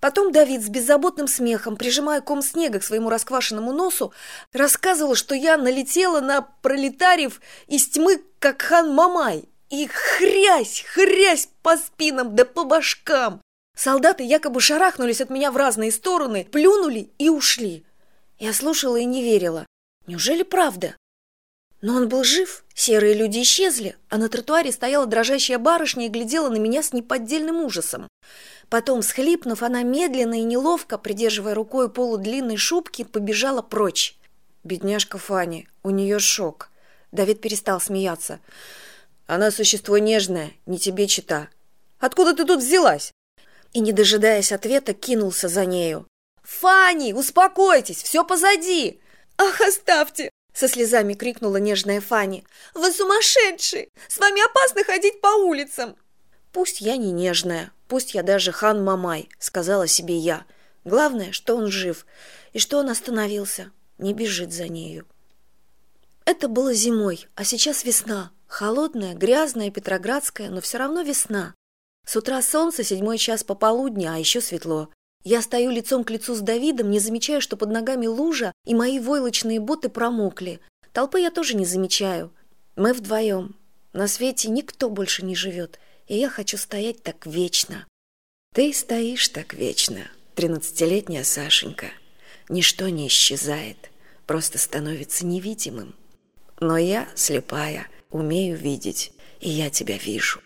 Потом Давид с беззаботным смехом, прижимая ком снега к своему расквашенному носу, рассказывал, что я налетела на пролетариев из тьмы, как хан Мамай, и хрясь, хрясь по спинам да по башкам. Солдаты якобы шарахнулись от меня в разные стороны, плюнули и ушли. Я слушала и не верила. Неужели правда? Но он был жив, серые люди исчезли, а на тротуаре стояла дрожащая барышня и глядела на меня с неподдельным ужасом. Потом, схлипнув, она медленно и неловко, придерживая рукой полу длинной шубки, побежала прочь. Бедняжка Фанни, у нее шок. Давид перестал смеяться. Она существо нежное, не тебе чита. Откуда ты тут взялась? И, не дожидаясь ответа, кинулся за нею. «Фанни, успокойтесь, все позади!» «Ах, оставьте! со слезами крикнула нежная фанни вы сумасшедший с вами опасно ходить по улицам пусть я не нежная пусть я даже хан мамай сказала себе я главное что он жив и что он остановился не бежит за нею это было зимой а сейчас весна холодная грязная петроградская но все равно весна с утра солнце седьмой час пополудни а еще светло я стою лицом к лицу с Давидом, не замечая, что под ногами лужа, и мои войлочные боты промокли. Толпы я тоже не замечаю. Мы вдвоем. На свете никто больше не живет, и я хочу стоять так вечно. Ты стоишь так вечно, тринадцатилетняя Сашенька. Ничто не исчезает, просто становится невидимым. Но я, слепая, умею видеть, и я тебя вижу.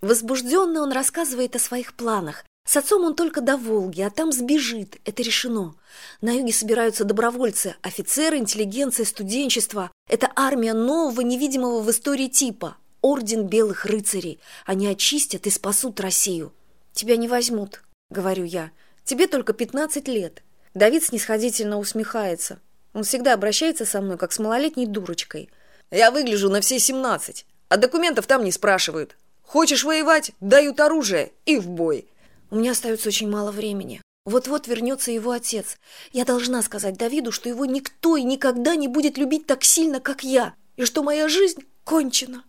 Возбужденно он рассказывает о своих планах, с отцом он только до Волги, а там сбежит, это решено. На юге собираются добровольцы, офицеры, интеллигенция, студенчество. Это армия нового, невидимого в истории типа. Орден белых рыцарей. Они очистят и спасут Россию. Тебя не возьмут, говорю я. Тебе только пятнадцать лет. Давид снисходительно усмехается. Он всегда обращается со мной, как с малолетней дурочкой. Я выгляжу на все семнадцать, а документов там не спрашивают. Хочешь воевать? Дают оружие и в бой. У меня остается очень мало времени. Вот-вот вернется его отец. Я должна сказать Давиду, что его никто и никогда не будет любить так сильно, как я, и что моя жизнь кончена.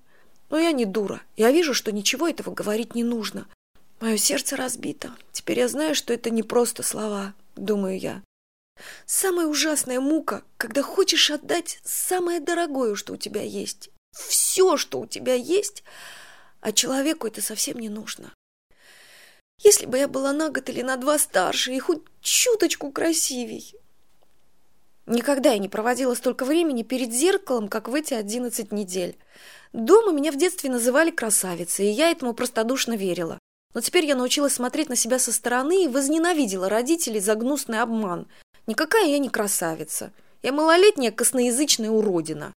Но я не дура. Я вижу, что ничего этого говорить не нужно. Мое сердце разбито. Теперь я знаю, что это не просто слова, думаю я. Самая ужасная мука, когда хочешь отдать самое дорогое, что у тебя есть. Все, что у тебя есть, а человеку это совсем не нужно. Если бы я была на год или на два старше и хоть чуточку красивей. Никогда я не проводила столько времени перед зеркалом, как в эти одиннадцать недель. Дома меня в детстве называли красавицей, и я этому простодушно верила. Но теперь я научилась смотреть на себя со стороны и возненавидела родителей за гнусный обман. Никакая я не красавица. Я малолетняя косноязычная уродина.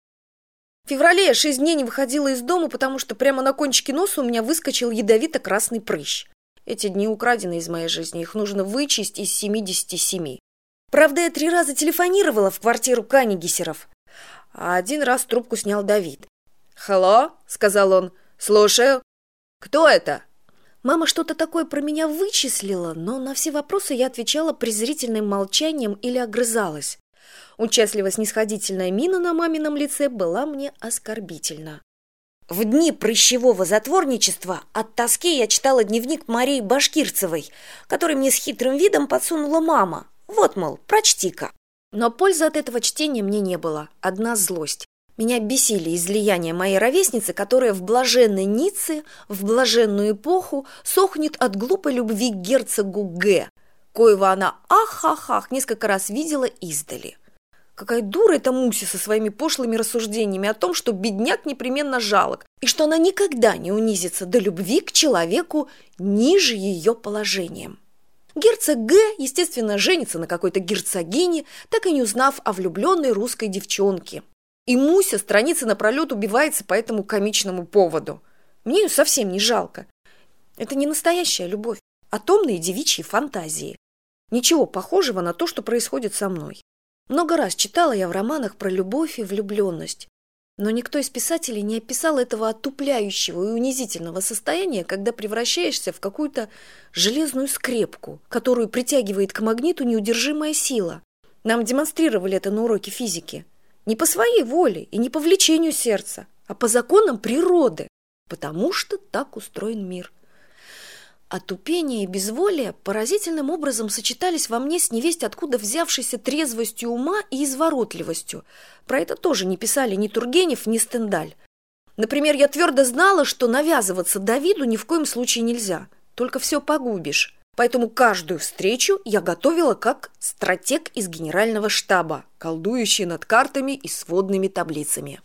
В феврале я шесть дней не выходила из дома, потому что прямо на кончике носа у меня выскочил ядовито-красный прыщ. Эти дни украдены из моей жизни, их нужно вычесть из семидесяти семи. Правда, я три раза телефонировала в квартиру Канигисеров, а один раз трубку снял Давид. «Хелло?» — сказал он. «Слушаю. Кто это?» Мама что-то такое про меня вычислила, но на все вопросы я отвечала презрительным молчанием или огрызалась. Участливо-снисходительная мина на мамином лице была мне оскорбительна. В дни прыщевого затворничества от тоски я читала дневник Марии Башкирцевой, который мне с хитрым видом подсунула мама. Вот, мол, прочти-ка. Но пользы от этого чтения мне не было, одна злость. Меня бесили излияния моей ровесницы, которая в блаженной Ницце, в блаженную эпоху, сохнет от глупой любви к герцогу Г, коего она ах-ах-ах несколько раз видела издали. Какая дура эта Муся со своими пошлыми рассуждениями о том, что бедняк непременно жалок, и что она никогда не унизится до любви к человеку ниже ее положением. Герцог Г, естественно, женится на какой-то герцогине, так и не узнав о влюбленной русской девчонке. И Муся страницы напролет убивается по этому комичному поводу. Мне ее совсем не жалко. Это не настоящая любовь, а томные девичьи фантазии. Ничего похожего на то, что происходит со мной. Много раз читала я в романах про любовь и влюбленность, но никто из писателей не описал этого отупляющего и унизительного состояния, когда превращаешься в какую-то железную скрепку, которую притягивает к магниту неудержимая сила. Нам демонстрировали это на уроке физики. Не по своей воле и не по влечению сердца, а по законам природы, потому что так устроен мир. Отупение и безволие поразительным образом сочетались во мне с невесть откуда взявшейся трезвостью ума и изворотливостью. Про это тоже не писали ни Тургенев, ни Стендаль. Например, я твердо знала, что навязываться Давиду ни в коем случае нельзя, только все погубишь. Поэтому каждую встречу я готовила как стратег из генерального штаба, колдующий над картами и сводными таблицами.